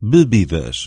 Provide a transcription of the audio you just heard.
bebidas.